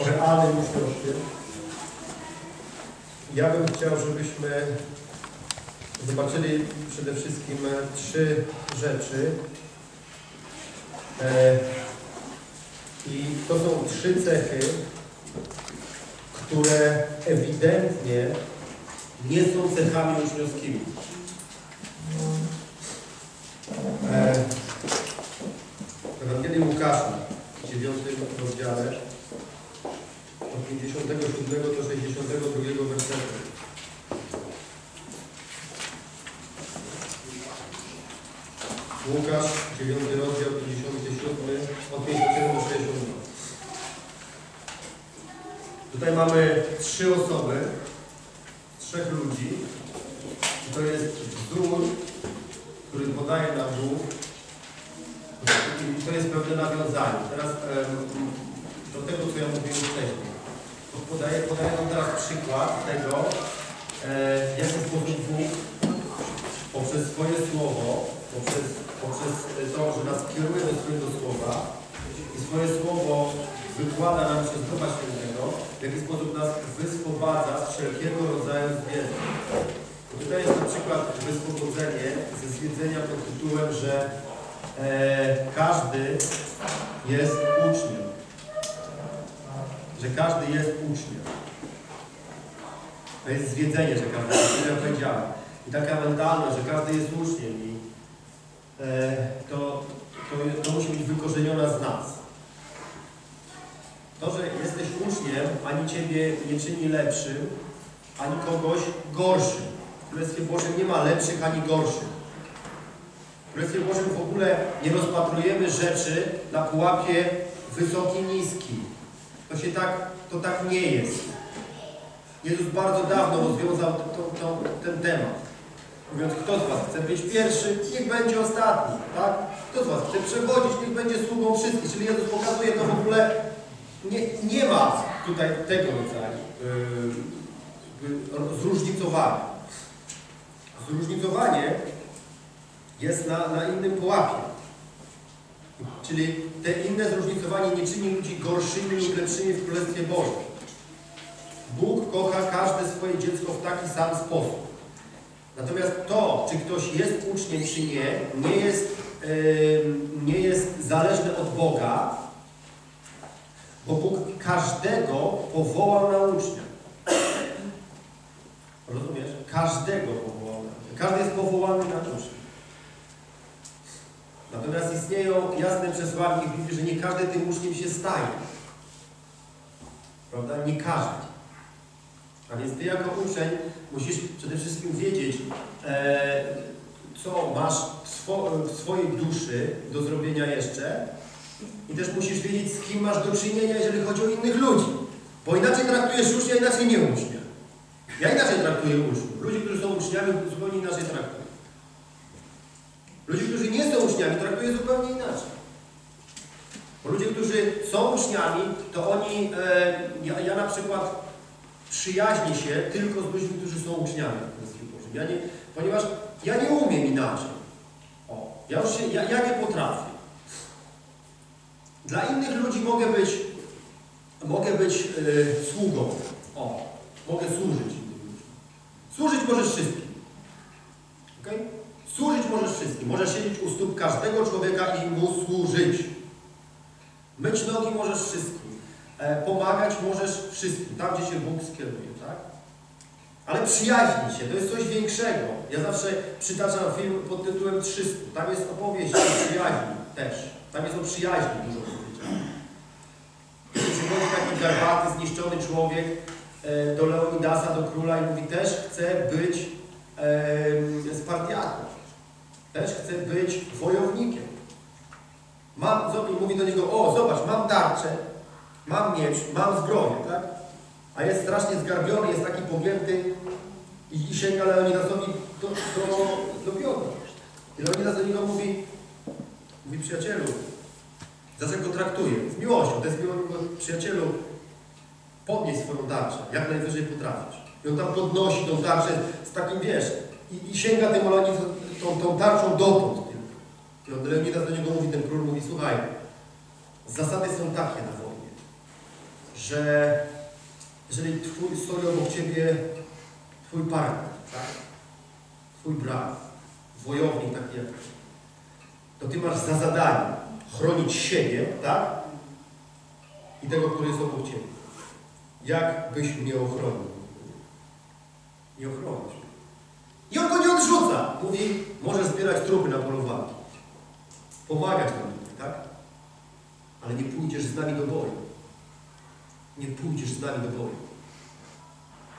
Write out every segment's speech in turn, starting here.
o realnym uczniostwie. Ja bym chciał, żebyśmy zobaczyli przede wszystkim trzy rzeczy. E, I to są trzy cechy, które ewidentnie nie są cechami uczniowskimi. E, Ewangelii Łukasza, w 9 rozdziale, od 57 do 62 wersetu. Łukasz, 9 rozdział, 57, od 57 do 62. Tutaj mamy trzy osoby, trzech ludzi. I to jest wzór, który podaje nam Bóg. I to jest pewne nawiązanie. Teraz do tego, co ja mówiłem wcześniej. Podaję, podaję nam teraz przykład tego, e, w jaki sposób Bóg poprzez swoje słowo, poprzez, poprzez to, że nas kieruje do swojego słowa i swoje słowo wykłada nam przez Ducha Świętego, w jaki sposób nas wyswobadza z wszelkiego rodzaju zwierzeń. Bo Tutaj jest na przykład wyswobodzenie ze zwiedzenia pod tytułem, że e, każdy jest uczniem. Że każdy jest uczniem. To jest zwiedzenie, że każdy jest uczniem, ja powiedziałem. I taka mentalność, że każdy jest uczniem i e, to, to, to musi być wykorzeniona z nas. To, że jesteś uczniem, ani Ciebie nie czyni lepszym, ani kogoś gorszym. W Królestwie Bożym nie ma lepszych ani gorszych. W Królestwie Bożym w ogóle nie rozpatrujemy rzeczy na pułapie wysoki, niski. To się tak, to tak nie jest. Jezus bardzo dawno rozwiązał to, to, ten temat. Mówiąc, kto z Was chce być pierwszy, niech będzie ostatni, tak? Kto z Was chce przewodzić, niech będzie sługą wszystkich. Czyli Jezus pokazuje to w ogóle, nie, nie ma tutaj tego rodzaju yy, zróżnicowania. Zróżnicowanie jest na, na innym pułapie. Czyli te inne zróżnicowanie nie czyni ludzi gorszymi lub lepszymi w Królestwie Bożym. Bóg kocha każde swoje dziecko w taki sam sposób. Natomiast to, czy ktoś jest uczniem, czy nie, nie jest, yy, nie jest zależne od Boga, bo Bóg każdego powołał na ucznia. Rozumiesz? Każdego powołał. Każdy jest powołany na ucznia. Natomiast istnieją jasne przesłanki w Biblii, że nie każdy tym uczniem się staje. Prawda? Nie każdy. A więc Ty jako uczeń musisz przede wszystkim wiedzieć, e, co masz w, swo w swojej duszy do zrobienia jeszcze i też musisz wiedzieć, z kim masz do czynienia, jeżeli chodzi o innych ludzi. Bo inaczej traktujesz ucznia, inaczej nie ucznia. Ja inaczej traktuję uczniów. Ludzi, którzy są uczniami, zupełnie inaczej traktuję. Ludzi, którzy nie są uczniami, traktuję zupełnie inaczej. Bo ludzie, którzy są uczniami, to oni, e, ja, ja na przykład przyjaźnię się tylko z ludźmi, którzy są uczniami. Ja nie, ponieważ ja nie umiem inaczej. O, ja, już się, ja, ja nie potrafię. Dla innych ludzi mogę być, mogę być yy, sługą. O, mogę służyć innym ludziom. Służyć możesz wszystkim. Wszystkim. Możesz siedzieć u stóp każdego człowieka i mu służyć. Myć nogi możesz wszystkim. E, pomagać możesz wszystkim, tam gdzie się Bóg skieruje, tak? Ale przyjaźnić się, to jest coś większego. Ja zawsze przytaczam film pod tytułem 300. Tam jest opowieść o przyjaźni też. Tam jest o przyjaźni dużo powiedziane. Przychodzi taki garbaty, zniszczony człowiek e, do Leonidasa, do króla i mówi też chcę być e, Spartiaką. Też chcę być wojownikiem. Mam, mówi do niego, o zobacz, mam tarczę, mam miecz, mam zbroję, tak? A jest strasznie zgarbiony, jest taki pogięty i, i sięga Leonidasowi do, do, do biodra. I Leonidas do niego mówi, mówi przyjacielu, za go traktuje? Z miłością, to jest przyjacielu, podnieś swoją tarczę, jak najwyżej potrafisz. I on tam podnosi tą tarczę z takim, wiesz, i, i sięga tym Leonidas, tą, tą tarczą dotąd. I on Leonidas do niego mówi, ten król mówi, słuchaj, zasady są takie na wojnie, że jeżeli twój stoi obok ciebie twój partner, tak? twój brat, wojownik taki jak to ty masz za zadanie chronić siebie, tak? I tego, który jest obok ciebie. Jak byś mnie ochronił? Nie ochronisz. I on go nie odrzuca. Mówi, możesz zbierać trupy na polu walki. Pomagać nam tutaj, tak? Ale nie pójdziesz z nami do boju. Nie pójdziesz z nami do boju.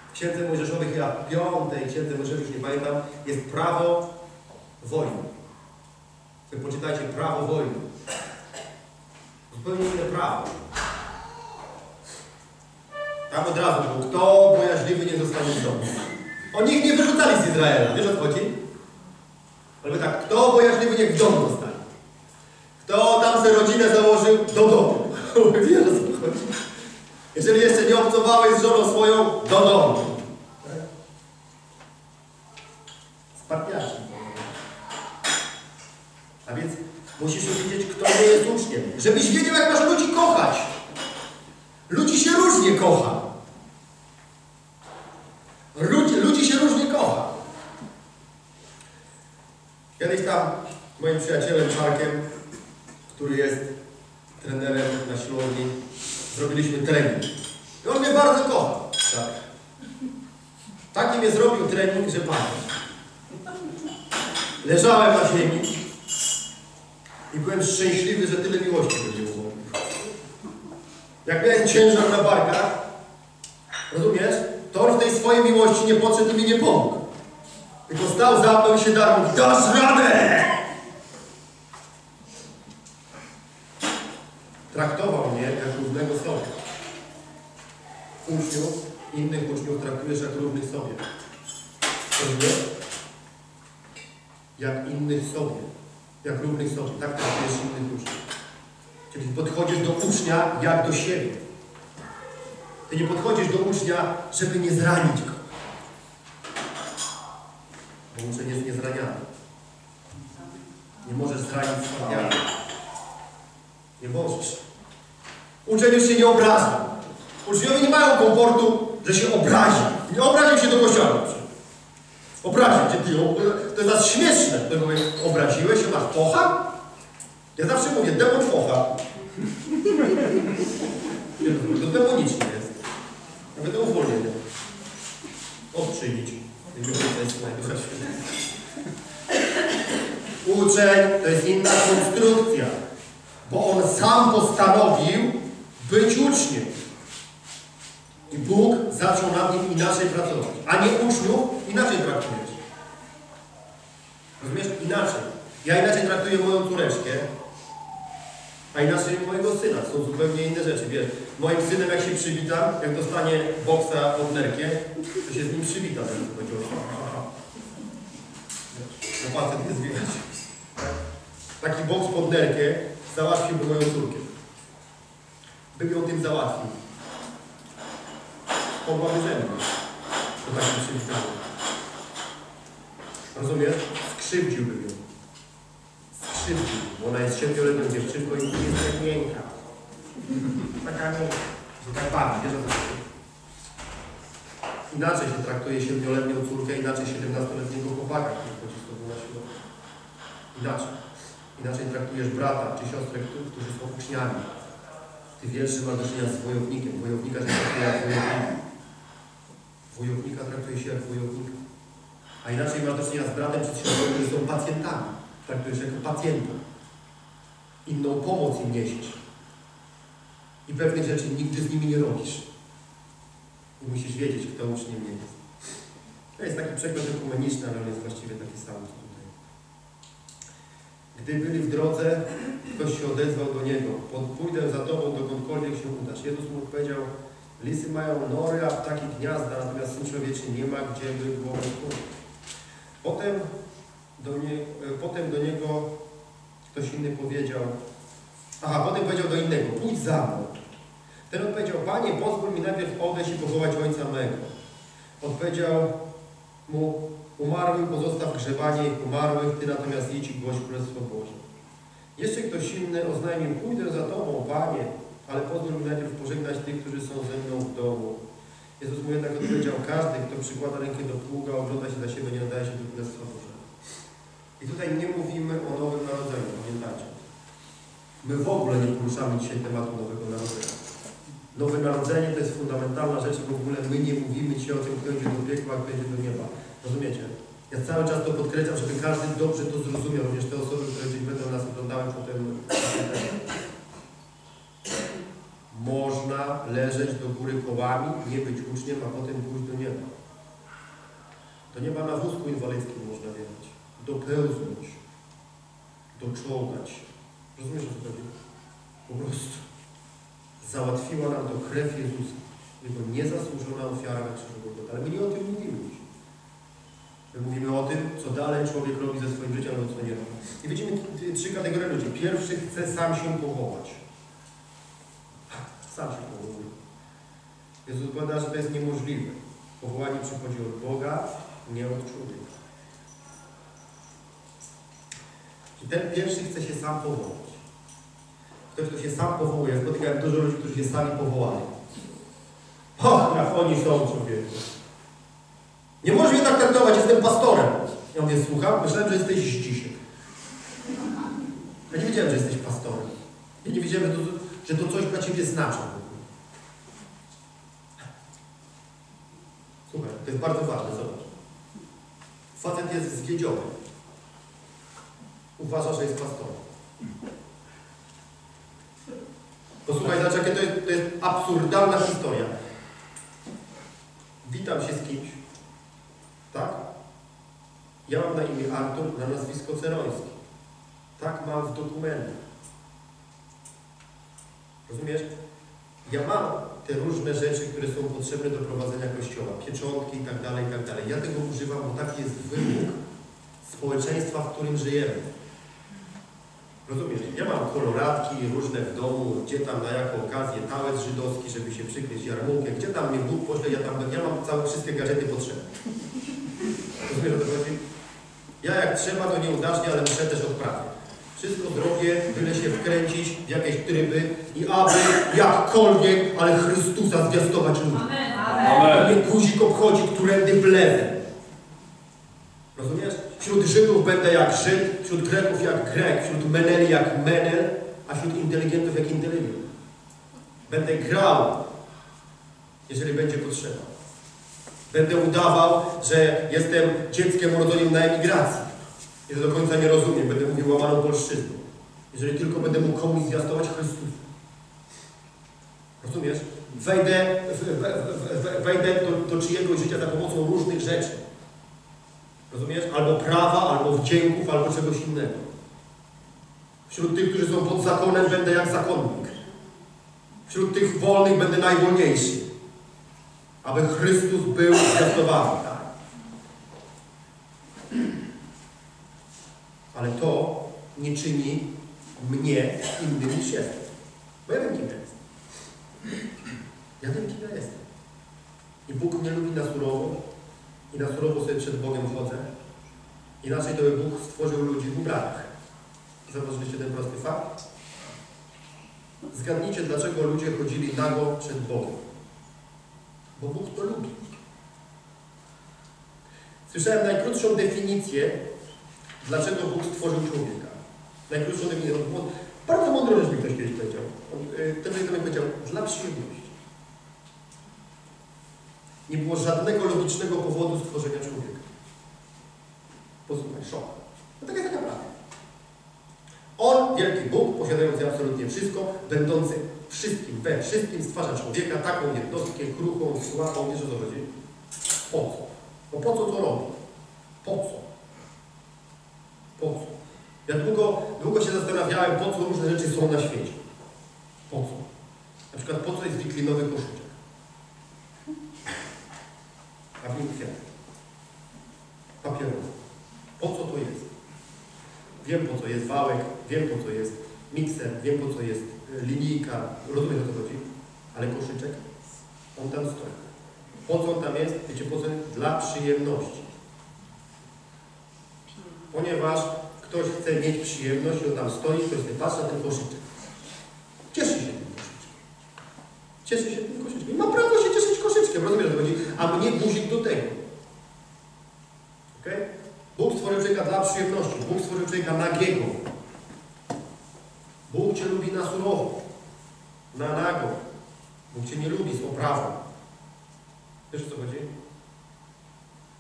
W Księdze Mojżeszowej, chyba piątej Księdze Mojżeszowej, już nie pamiętam, jest prawo wojny. Wy poczytajcie prawo wojny. Zupełnie inne prawo. Tam od razu było, kto bojaźliwy nie zostanie w domu. Oni ich nie wyrzucali z Izraela, wiesz o co chodzi? Ale tak, kto bojaźliwy niech w domu zostanie. Kto tam sobie rodzinę założył, do domu. Wiesz o co chodzi? Jeżeli jeszcze nie obcowałeś z żoną swoją, do domu. Tak? Z partniarzem. A więc musisz wiedzieć, kto nie jest uczniem. Żebyś wiedział, jak masz ludzi kochać. Ludzi się różnie kocha. Ludzi, ludzi się różnie kocha. Kiedyś tam moim przyjacielem Czarkiem, który jest trenerem na siłowni, zrobiliśmy trening. I on mnie bardzo kocha. Tak. Taki mnie zrobił trening, że pamięć. Leżałem na ziemi i byłem szczęśliwy, że tyle miłości będzie mnie. Jak miałem ciężar na barkach, rozumiesz? To on w tej swojej miłości nie podszedł i mi nie pomógł. Tylko stał za mną i się darł. Dasz radę! Traktował mnie jak równego sobie. Uczniów, innych uczniów traktujesz jak równych sobie. Rozumiesz? Jak innych sobie. Jak równych sobie. Tak traktujesz innych uczniów. Czyli podchodzisz do ucznia jak do siebie. Ty nie podchodzisz do ucznia, żeby nie zranić go. Bo uczeń jest niezraniany. Nie możesz zranić. Nie możesz. Uczeń już się nie obraża. Uczniowie nie mają komfortu, że się obrazi. Nie obraził się do kościoła. na przykład. Obraził cię ty. To jest nas śmieszne. To mówię, obraziłeś się, masz pocha? Ja zawsze mówię, demon focha. To demoniczne jest. Ja będę uwolniony. Odczynić. Uczeń to jest inna konstrukcja, bo on sam postanowił być uczniem. I Bóg zaczął nad nim inaczej pracować. A nie uczniów inaczej traktujesz. Rozumiesz? Inaczej. Ja inaczej traktuję moją córeczkę, a inaczej mojego syna. Są zupełnie inne rzeczy. Wiesz, moim synem jak się przywitam, jak dostanie boksa pod nerkiem, to się z nim przywita. Tak to będzie No facet jest widać. Taki boks pod nerkiem załatwiłby moją córkę. Bym ją tym załatwił. Pomogłaby ze mną. To takim przywitaniu. Rozumiesz? Skrzywdziłbym ją skrzywdził, bo ona jest siedmioletnią dziewczynką i jest tak miękka. Taka miękka, że tak bawi, wiesz o co chodzi? Inaczej się traktuje siedmioletnią córkę, inaczej siedemnastoletniego chłopaka, który chodzi z tobą na siłownię. Inaczej. Inaczej traktujesz brata czy siostrę, którzy są uczniami. Ty wierszy masz do czynienia z wojownikiem. Wojownika się traktuje jak wojownika. Wojownika traktuje się jak wojownika. A inaczej masz do czynienia z bratem czy siostrą, którzy są pacjentami traktujesz jako pacjenta. Inną pomoc im niesiesz. I pewnych rzeczy nigdy z nimi nie robisz. I musisz wiedzieć, kto uczniem nie jest. To jest taki przykład ekumeniczny, ale on jest właściwie taki sam tutaj. Gdy byli w drodze, ktoś się odezwał do niego. Pójdę za tobą, dokądkolwiek się udasz. Jezus mu powiedział, lisy mają nory, a ptaki gniazda, natomiast Syn Człowieczy nie ma, gdzie by głowę Potem do nie, potem do niego ktoś inny powiedział, aha, potem powiedział do innego, pójdź za mną. Ten odpowiedział, Panie, pozwól mi najpierw odejść i pochować ojca mego. Odpowiedział mu, umarłych pozostaw grzebanie umarłych, Ty natomiast idź i głoś Królestwo Boże. Jeszcze ktoś inny oznajmił, pójdę za Tobą, Panie, ale pozwól mi najpierw pożegnać tych, którzy są ze mną w domu. Jezus mu jednak odpowiedział, każdy, kto przykłada rękę do pługa, ogląda się za siebie, nie nadaje się do Królestwa. I tutaj nie mówimy o Nowym Narodzeniu, pamiętajcie. My w ogóle nie poruszamy dzisiaj tematu Nowego Narodzenia. Nowe Narodzenie to jest fundamentalna rzecz w ogóle my nie mówimy dzisiaj o tym, kto idzie do piekła, kto idzie do nieba. Rozumiecie? Ja cały czas to podkreślam, żeby każdy dobrze to zrozumiał, również te osoby, które gdzieś będą nas oglądały potem. Można leżeć do góry kołami, nie być uczniem, a potem pójść do nieba. Do nieba na wózku inwalidzkim można jechać. Dopełznąć. Doczołgać. Rozumiesz, co chodzi? Po prostu. Załatwiła nam to krew Jezusa. Jego niezasłużona ofiara na krzyżu. Ale my nie o tym mówimy. My mówimy o tym, co dalej człowiek robi ze swoim życiem, albo co nie robi. I widzimy trzy kategorie ludzi. Pierwszy chce sam się powołać. Sam się powołuje. Jezus powiada, że to jest niemożliwe. Powołanie przychodzi od Boga, nie od człowieka. I ten pierwszy chce się sam powołać. Ktoś, kto się sam powołuje. Spotykałem dużo ludzi, którzy się sami powołali. Och, jak oni są człowieku. Nie możesz mnie tak traktować, jestem pastorem. Ja mówię, słucham, myślałem, że jesteś zdzisiek. Ja nie wiedziałem, że jesteś pastorem. Ja nie wiedziałem, że to, że to coś dla Ciebie znaczy. Słuchaj, to jest bardzo ważne, zobacz. Facet jest zwiedziony. Uważa, że jest pastorem. Posłuchaj, zobacz, jakie to jest, to jest absurdalna historia. Witam się z kimś. Tak? Ja mam na imię Artur, na nazwisko Ceroński. Tak mam w dokumentach. Rozumiesz? Ja mam te różne rzeczy, które są potrzebne do prowadzenia kościoła, pieczątki i tak tak dalej. Ja tego używam, bo taki jest wymóg społeczeństwa, w którym żyjemy. Rozumiesz? Ja mam koloratki różne w domu, gdzie tam na jaką okazję, tałec żydowski, żeby się przykryć jarmułkę, gdzie tam mnie Bóg pośle, ja tam ja mam całe wszystkie gadżety potrzebne. Rozumiesz o to chodzi? Ja jak trzeba, to nieudacznie, ale muszę też odprawić. Wszystko zrobię, byle się wkręcić w jakieś tryby i aby jakkolwiek, ale Chrystusa zwiastować ludziom. Amen. Mnie guzik obchodzi, którędy wlezę. Rozumiesz? Wśród Żydów będę jak Żyd, wśród Greków jak Grek, wśród Meneli jak Menel, a wśród inteligentów jak inteligent. Będę grał, jeżeli będzie potrzeba. Będę udawał, że jestem dzieckiem urodzonym na emigracji. I do końca nie rozumiem, będę mówił łamaną polszczyzną. Jeżeli tylko będę mógł komuś zwiastować Chrystusa. Rozumiesz? Wejdę, wejdę do, do czyjegoś życia za pomocą różnych rzeczy. Rozumiesz? Albo prawa, albo wdzięków, albo czegoś innego. Wśród tych, którzy są pod zakonem, będę jak zakonnik. Wśród tych wolnych będę najwolniejszy. Aby Chrystus był zwiastowany. Tak. Ale to nie czyni mnie innym niż jestem. Bo ja wiem, kim ja jestem. Ja wiem, kim ja jestem. I Bóg mnie lubi na surowo i na surowo sobie przed Bogiem chodzę. Inaczej to by Bóg stworzył ludzi w ubraniach. Zauważyliście ten prosty fakt? Zgadnijcie, dlaczego ludzie chodzili nago przed Bogiem. Bo Bóg to lubi. Słyszałem najkrótszą definicję, dlaczego Bóg stworzył człowieka. Najkrótszą definicję. On- Bardzo mądrą rzecz mi ktoś kiedyś powiedział. Y, Ten człowiek mnie powiedział, dla przyjemności. Nie było żadnego logicznego powodu stworzenia człowieka. Posłuchaj, szok. No tak jest taka prawda. On, wielki Bóg, posiadający absolutnie wszystko, będący wszystkim, we wszystkim stwarza człowieka, taką jednostkę, kruchą, słabą, wiesz o co chodzi? Po co? No po co to robi? Po co? Po co? Ja długo, długo się zastanawiałem, po co różne rzeczy są na świecie. Po co? Na przykład po co jest wiklinowy koszyczek? A w nim kwiat. Papierowy. Po co to jest? Wiem po co jest wałek, wiem po co jest mikser, wiem po co jest e, linijka, rozumiem o co chodzi, ale koszyczek, on tam stoi. Po co on tam jest? Wiecie po co? Dla przyjemności. Ponieważ ktoś chce mieć przyjemność i on tam stoi, ktoś sobie patrzy ten koszyczek. Cieszy się tym koszyczkiem. Cieszy się tym koszyczkiem. I ma prawo się cieszyć koszyczkiem, rozumiesz, o co chodzi? A mnie guzik do tego. Okay? Bóg stworzył człowieka dla przyjemności. Bóg stworzył człowieka nagiego. Bóg Cię lubi na surowo, na nago. Bóg Cię nie lubi z oprawą. Wiesz o co chodzi?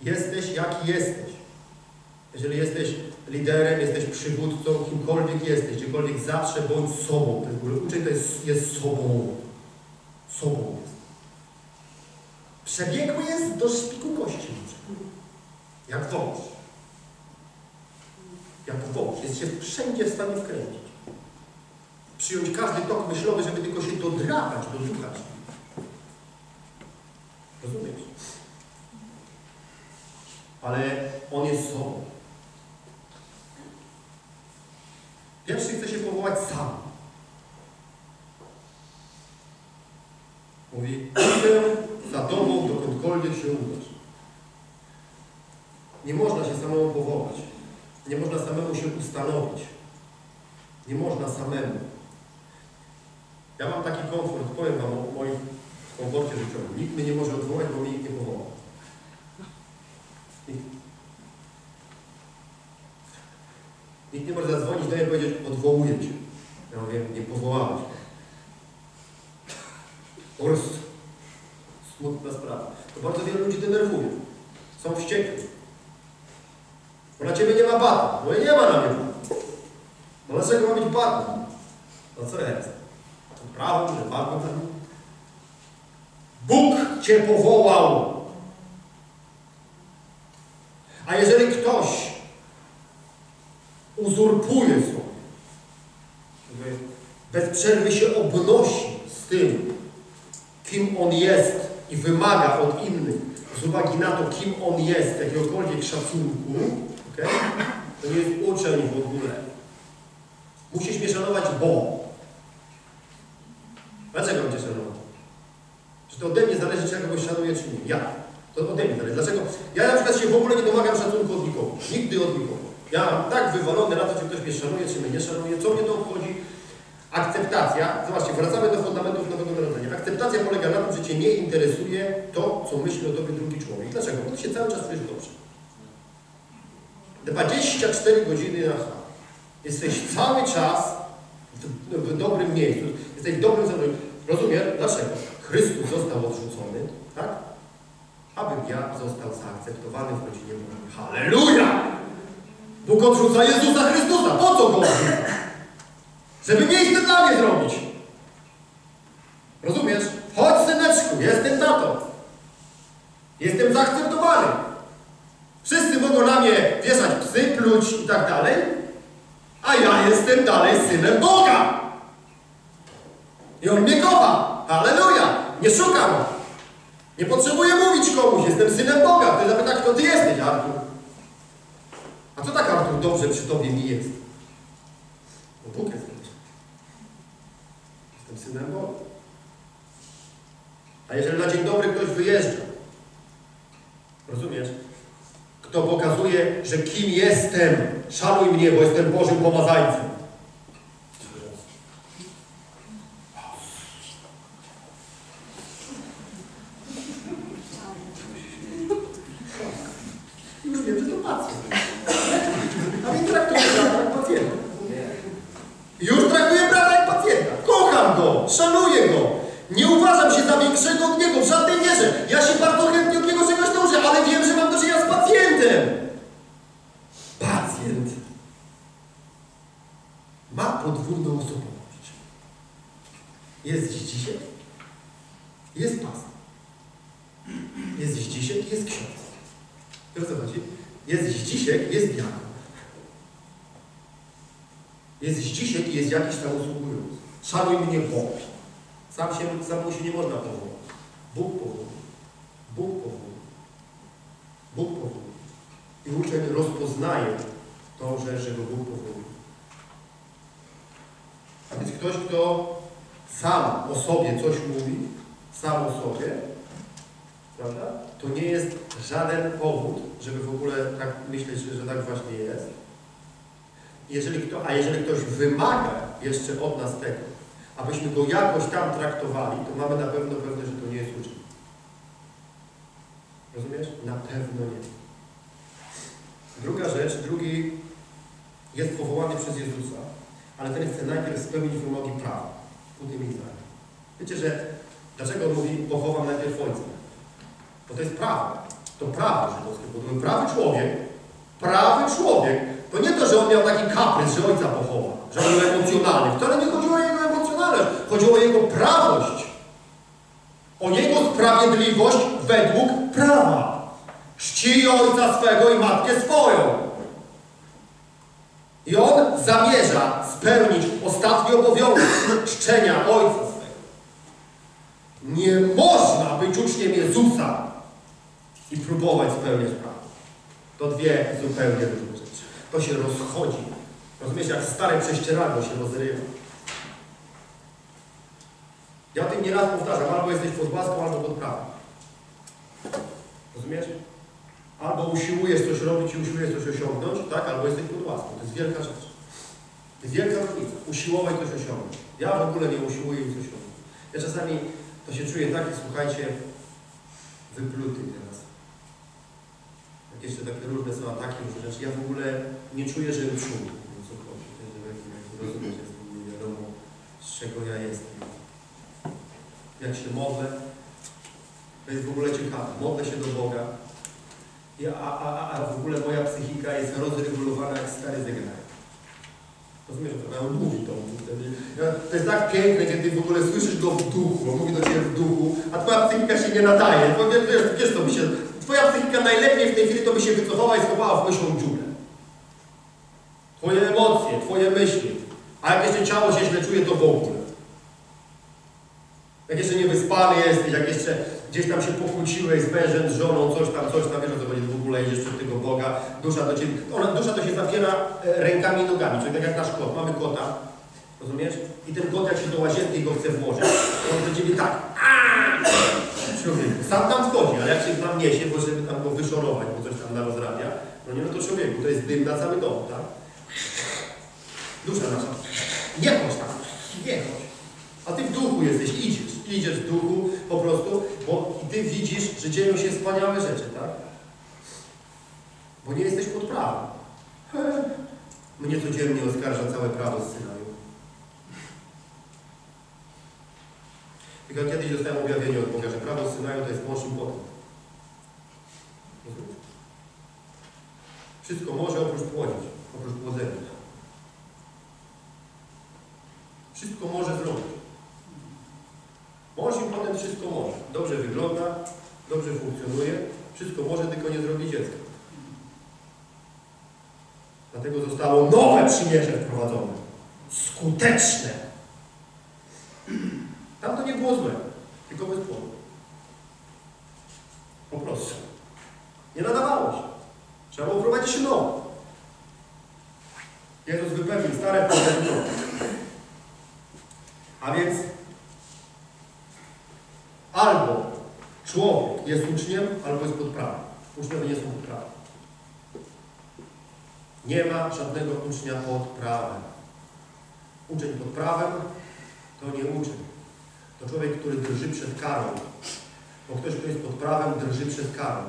Jesteś jaki jesteś. Jeżeli jesteś liderem, jesteś przywódcą, kimkolwiek jesteś, gdziekolwiek zawsze bądź sobą. Ten w ogóle uczeń to jest, jest sobą. Sobą jest. Przebiegły jest do szpiku kości. Jak wąż. Jak wąż. Jest się wszędzie w stanie wkręcić. Przyjąć każdy tok myślowy, żeby tylko się dodrapać, dodukać. Rozumiesz? Ale on jest sobą. Pierwszy chce się powołać sam. Mówi, idę za tobą, dokądkolwiek się udasz. Nie można się samemu powołać. Nie można samemu się ustanowić. Nie można samemu. Ja mam taki komfort, powiem Wam o moim komforcie życiowym. Nikt mnie nie może odwołać, bo mnie nikt nie powoła. Nikt nie może zadzwonić do mnie i powiedzieć, odwołuję Cię. Ja mówię, nie powołałeś. Po prostu. Smutna sprawa. To bardzo wielu ludzi denerwuje. Są wściekli. Bo na Ciebie nie ma bata. No i nie ma na mnie bata. No dlaczego ma być bata? No co jest? To prawo, że bata? Bóg Cię powołał. A jeżeli ktoś uzurpuje sobie, bez przerwy się obnosi z tym, kim on jest i wymaga od innych, z uwagi na to, kim on jest, jakiegokolwiek szacunku, okay? to nie jest uczeń w ogóle. Musisz mnie szanować, bo. Dlaczego mam Cię szanować? Czy to ode mnie zależy, czy ja kogoś szanuję, czy nie? Ja. To ode mnie zależy. Dlaczego? Ja na przykład się w ogóle nie domagam szacunku od nikogo. Nigdy od nikogo. Ja mam tak wywalone na to, czy ktoś mnie szanuje, czy mnie nie szanuje. Co mnie to obchodzi? Akceptacja. Zobaczcie, wracamy do fundamentów Nowego Narodzenia. Akceptacja polega na tym, że Cię nie interesuje to, co myśli o Tobie drugi człowiek. Dlaczego? Bo Ty się cały czas czujesz dobrze. 24 godziny na. Jesteś cały czas w, w dobrym miejscu. Jesteś w dobrym zadaniu. Rozumiesz? Dlaczego? Chrystus został odrzucony, tak? Abym ja został zaakceptowany w rodzinie Bożej. Halleluja! Bóg odrzuca Jezusa Chrystusa. Po co go odrzuca? Żeby miejsce dla mnie zrobić. Rozumiesz? Chodź syneczku, jestem tatą. Jestem zaakceptowany. Wszyscy mogą na mnie wieszać psy, pluć i tak dalej, a ja jestem dalej synem Boga. I On mnie kocha. Halleluja. Nie szukam. Nie potrzebuję mówić komuś. Jestem synem Boga. Ktoś zapyta, kto ty jesteś, Artur? A co tak, Artur, dobrze przy tobie mi jest? No Bóg jest. Jestem synem Boga. A jeżeli na dzień dobry ktoś wyjeżdża, rozumiesz? Kto pokazuje, że kim jestem, szanuj mnie, bo jestem Bożym pomazańcem. Już wiem, że to pacjent. A więc traktuję brata jak pacjenta. Już traktuję brata jak pacjenta. Kocham go, szanuję go. Nie uważam się za większego od niego w żadnej mierze. Ja się bardzo chętnie od niego czegoś dążę, ale wiem, że mam do czynienia z pacjentem. Pacjent ma podwójną osobowość. Jest dzisiaj, jest pastor. Jest dzisiaj, jest ksiądz. O co chodzi? Jest dzisiaj, jest diakon. Jest dzisiaj i jest jakiś tam usługujący. Szanuj mnie Bóg. Sam się, samemu się nie można powołać. Bóg powołuje. Bóg powołuje. Bóg powołuje. I uczeń rozpoznaje tą rzecz, że go Bóg powołuje. A więc ktoś, kto sam o sobie coś mówi, sam o sobie, prawda? To nie jest żaden powód, żeby w ogóle tak myśleć, że tak właśnie jest. Jeżeli kto, a jeżeli ktoś wymaga jeszcze od nas tego, abyśmy go jakoś tam traktowali, to mamy na pewno pewne, że to nie jest uczeń. Rozumiesz? Na pewno nie. Druga rzecz, drugi jest powołany przez Jezusa, ale ten chce najpierw spełnić wymogi prawa. Po tym i zdaniu. Wiecie, że dlaczego mówi pochowam najpierw ojca? Bo to jest prawo. To prawo żydowskie. Bo to był prawy człowiek, prawy człowiek. To nie to, że on miał taki kaprys, że ojca pochowa, że on był emocjonalny. Wcale nie chodziło o jego emocjonalność. Chodziło o jego prawość. O jego sprawiedliwość według prawa. Czci ojca swego i matkę swoją. I on zamierza spełnić ostatni obowiązek czczenia ojca swego. Nie można być uczniem Jezusa i próbować spełniać prawo. To dwie zupełnie różne rzeczy. To się rozchodzi. Rozumiesz, jak stare prześcieradło się rozrywa. Ja tym nieraz powtarzam, albo jesteś pod łaską, albo pod prawem. Rozumiesz? Albo usiłujesz coś robić i usiłujesz coś osiągnąć, tak? Albo jesteś pod łaską. To jest wielka rzecz. To jest wielka różnica. Usiłować coś osiągnąć. Ja w ogóle nie usiłuję nic osiągnąć. Ja czasami to się czuję taki, słuchajcie, wypluty teraz. Jeszcze takie różne są ataki, różne rzeczy. Ja w ogóle nie czuję, że czuł. o co chodzi. To jak rozumieć, jest nie wiadomo, z czego ja jestem. Jak się modlę, to jest w ogóle ciekawe. Modlę się do Boga, i, a, a, a w ogóle moja psychika jest rozregulowana jak stary zegarek. Rozumiesz, że on mówi to. To jest tak piękne, kiedy w ogóle słyszysz go w duchu, on mówi do ciebie w duchu, a twoja psychika się nie nadaje. Wiesz, wiesz, co by się... Twoja psychika najlepiej w tej chwili to by się wycofała i schowała w myślą dziurę. Twoje emocje, twoje myśli. A jak jeszcze ciało się źle czuje, to w ogóle. Jak jeszcze niewyspany jesteś, jak jeszcze gdzieś tam się pokłóciłeś z mężem, z żoną, coś tam, coś tam, wiesz o co będzie w ogóle idziesz tego Boga, dusza do Ciebie, ona, dusza to się zapiera e, rękami i nogami, czyli tak jak nasz kot, mamy kota, rozumiesz? I ten kot jak się do łazienki go chce włożyć, on do Ciebie tak, człowiek, sam tam wchodzi, ale jak się tam niesie, bo żeby tam go wyszorować, bo coś tam narozrabia, no nie, no to człowieku, to jest dym na cały dom, tak? Dusza nasza, nie chodź tam, nie chodź. A ty w duchu jesteś, idziesz, idziesz w duchu po prostu, bo ty widzisz, że dzieją się wspaniałe rzeczy, tak? Bo nie jesteś pod prawem. Mnie codziennie oskarża całe prawo z. Tylko kiedyś dostałem objawienie od Boga, że prawo Synaju to jest mąż i potem. Wszystko może oprócz płodzić, oprócz płodzenia. Wszystko może zrobić. Mąż i potem wszystko może. Dobrze wygląda, dobrze funkcjonuje, wszystko może, tylko nie zrobi dziecka. Dlatego zostało nowe przymierze wprowadzone. Skuteczne. Tam to nie było złe, tylko bezpłodne. Po prostu. Nie nadawało się. Trzeba było wprowadzić nowe. Jezus wypełnił stare, nowe. A więc albo człowiek jest uczniem, albo jest pod prawem. Uczniowie nie są pod prawem. Nie ma żadnego ucznia pod prawem. Uczeń pod prawem to nie uczeń. To człowiek, który drży przed karą. Bo ktoś, kto jest pod prawem, drży przed karą.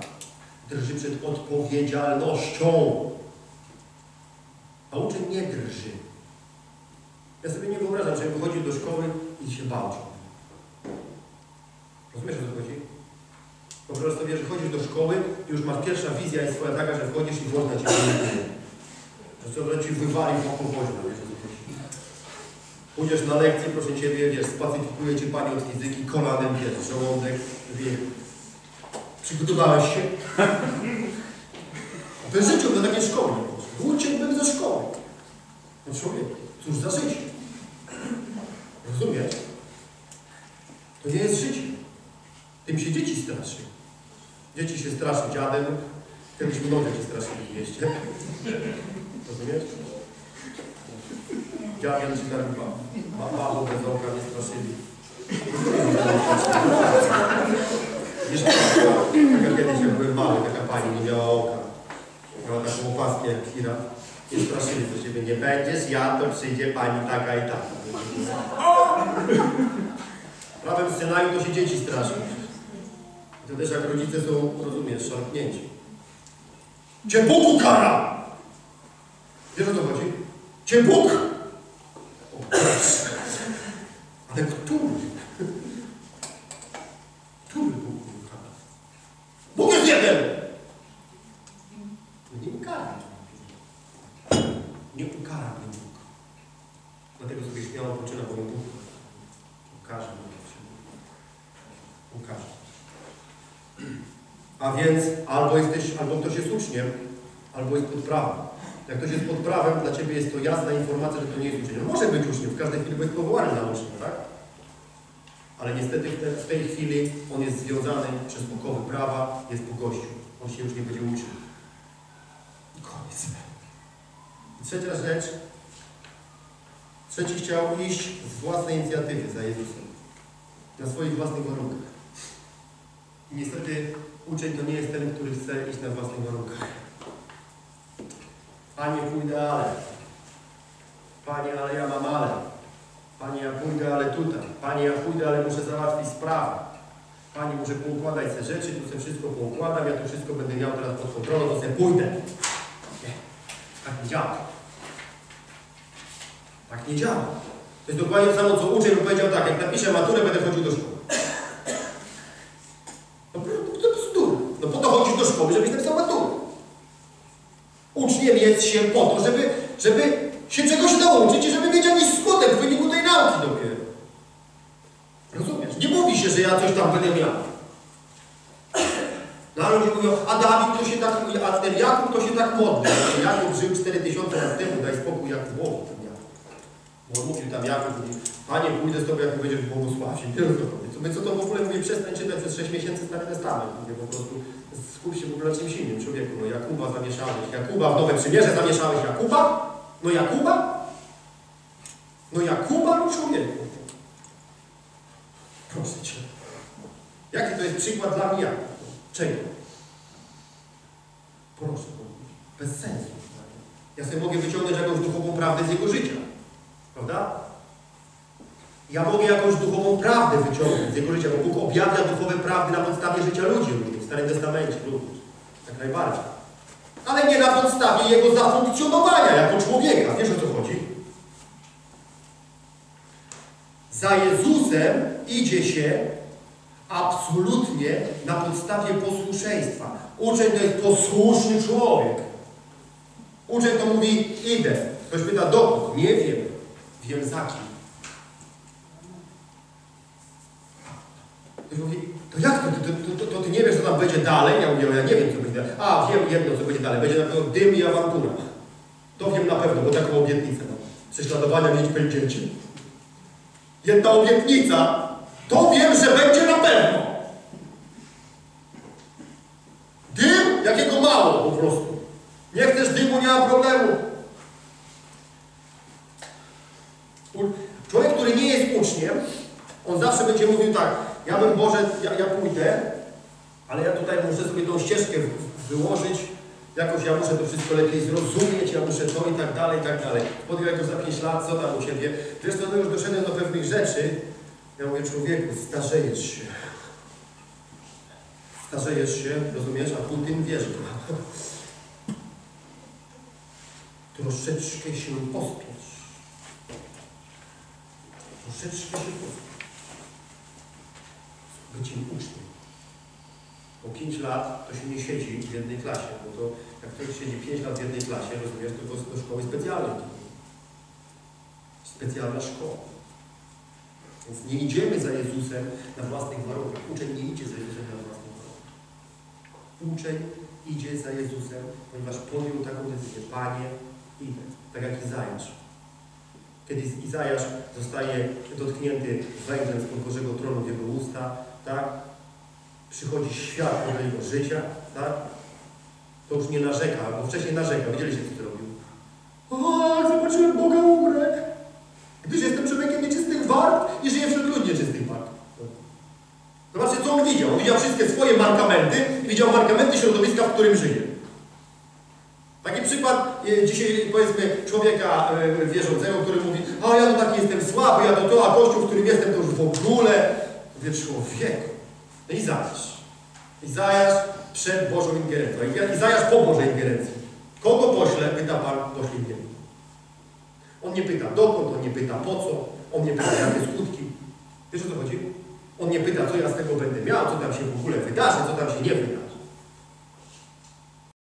Drży przed odpowiedzialnością. A uczeń nie drży. Ja sobie nie wyobrażam, że wychodził do szkoły i się bał. Rozumiesz, o co chodzi? Wyobraź sobie, że chodzisz do szkoły i już masz pierwsza wizja jest twoja taka, że wchodzisz i na ciebie nie Że ci wywali w powozie, wiesz o co chodzi. Pójdziesz na lekcję, proszę Ciebie, wiesz, spacyfikuje Cię Pani od fizyki, kolanem, wiesz, żołądek, wie. Przygotowałeś się? W życiu do takiej szkoły. Uciekłbym ze szkoły. No człowiek, cóż za życie. Rozumiesz? To nie jest życie. Tym się dzieci straszy. Dzieci się straszy dziadem. Kiedyś mnogo się straszyli w mieście. Rozumiesz? Dziad Jan się tak mama bez oka nie straszyli. Jeszcze taka kiedyś jak byłem mały, taka pani nie miała oka. Miała taką opaskę jak Kira. Nie straszyli, to się ciebie nie będziesz, ja to przyjdzie pani taka i taka. Prawem scenariusz to się dzieci straszą. To też jak rodzice są, rozumiesz, szarpnięci. Cię Bóg ukara! Wiesz o co chodzi? Cię Bóg! Ale który? Który Bóg ukara? Bóg jest jeden! Nie ukara. Nie ukara mnie Bóg. Dlatego sobie śmiało poczyna, bo Bóg ukaże mnie. Ukaże. A więc albo jesteś, albo ktoś jest uczniem, albo jest pod prawem. Jak ktoś jest pod prawem, dla Ciebie jest to jasna informacja, że to nie jest uczeń. Może być uczniem, w każdej chwili jest powołany na ucznia, tak? Ale niestety w, te, w tej chwili on jest związany przez pokowy prawa, jest po gościu. On się już nie będzie uczył. I koniec. I trzecia rzecz. Trzeci chciał iść z własnej inicjatywy za Jezusem. Na swoich własnych warunkach. I niestety uczeń to nie jest ten, który chce iść na własnych warunkach. Panie, pójdę, ale. Panie, ale ja mam ale. Panie, ja pójdę, ale tutaj. Panie, ja pójdę, ale muszę załatwić sprawę. Panie, muszę poukładać te rzeczy, tu sobie wszystko poukładam, ja to wszystko będę miał teraz pod kontrolą, to sobie pójdę. Nie. Tak nie działa. Tak nie działa. To jest dokładnie to samo, co uczeń powiedział tak, jak napiszę maturę, będę chodził do szkoły. No to, to bzdur. No po to chodzisz do szkoły, żebyś napisał maturę. Uczniem jest się po to, żeby, żeby się czegoś nauczyć i żeby mieć jakiś skutek w wyniku tej nauki dopiero. Rozumiesz? Nie mówi się, że ja coś tam będę miał. No ale ludzie mówią, a Dawid to się tak, a ten Jakub to się tak modlił. Jakub żył 4000 lat temu, daj spokój jak w głowie ten Jakub. Bo on mówił tam Jakub, mówi, Panie, pójdę z Tobą, jak będziesz błogosławić. Nie rozumiem. My co to w ogóle mówię, przestań czytać przez 6 miesięcy Stary Testament. Mówię po prostu, skup się w ogóle na czymś innym, człowieku. No Jakuba zamieszałeś, Jakuba w Nowe Przymierze zamieszałeś, Jakuba? No Jakuba? No Jakuba, no człowieku. Proszę Cię. Jaki to jest przykład dla mnie? Czego? Proszę, bez sensu. Ja sobie mogę wyciągnąć jakąś duchową prawdę z jego życia. Prawda? Ja mogę jakąś duchową prawdę wyciągnąć z jego życia, bo Bóg objawia duchowe prawdy na podstawie życia ludzi Starym Testamencie również. Jak najbardziej. Ale nie na podstawie jego zafunkcjonowania jako człowieka. Wiesz o co chodzi? Za Jezusem idzie się absolutnie na podstawie posłuszeństwa. Uczeń to jest posłuszny człowiek. Uczeń to mówi, idę. Ktoś pyta, dokąd? Nie wiem. Wiem za kim. Mówi, to jak to? To, to, to, ty nie wiesz, co tam będzie dalej? Ja mówię, ja nie wiem, co będzie dalej. A, wiem jedno, co będzie dalej. Będzie na pewno dym i awantura. To wiem na pewno, bo taką obietnicę mam. Prześladowania mieć będziecie. Jedna obietnica, to wiem, że będzie na pewno. Dym? Jakiego mało po prostu. Nie chcesz dymu, nie ma problemu. Człowiek, który nie jest uczniem, on zawsze będzie mówił tak, ja bym Boże, ja, ja pójdę, ale ja tutaj muszę sobie tą ścieżkę wyłożyć, jakoś ja muszę to wszystko lepiej zrozumieć, ja muszę to i tak dalej, i tak dalej. Podjął jakoś za 5 lat, co tam u Ciebie? Co, no już doszedłem do pewnych rzeczy. Ja mówię, człowieku, starzejesz się. Starzejesz się, rozumiesz, a Putin wierzy. Troszeczkę się pospiesz. Troszeczkę się pospiesz. Byciem uczniem. Po 5 lat to się nie siedzi w jednej klasie, bo to jak ktoś siedzi 5 lat w jednej klasie, rozumiesz, to do, do szkoły specjalnej. Specjalna szkoła. Więc nie idziemy za Jezusem na własnych warunkach. Uczeń nie idzie za Jezusem na własnych warunkach. Uczeń idzie za Jezusem, ponieważ podjął taką decyzję. Panie, idę. Tak jak Izajasz. Kiedy Izajasz zostaje dotknięty węglem z Bożego tronu w jego usta, tak? Przychodzi światło do jego życia, tak? To już nie narzeka, bo wcześniej narzekał. Widzieliście, co to robił? O, zobaczyłem Boga, umrę. Gdyż jestem człowiekiem nieczystych wart i żyję wśród ludzi nieczystych wart. Zobaczcie, co on widział. On widział wszystkie swoje markamenty i widział markamenty środowiska, w którym żyje. E, dzisiaj powiedzmy człowieka e, wierzącego, który mówi, a ja to taki jestem słaby, ja to to, a kościół, w którym jestem, to już w ogóle. Mówię, człowieku. No Izajasz. Izajasz przed Bożą ingerencją. Izajasz po Bożej ingerencji. Kogo pośle? Pyta Pan, pośle mnie. On nie pyta dokąd, on nie pyta po co, on nie pyta jakie skutki. Wiesz o co chodzi? On nie pyta, co ja z tego będę miał, co tam się w ogóle wydarzy, co tam się nie wydarzy.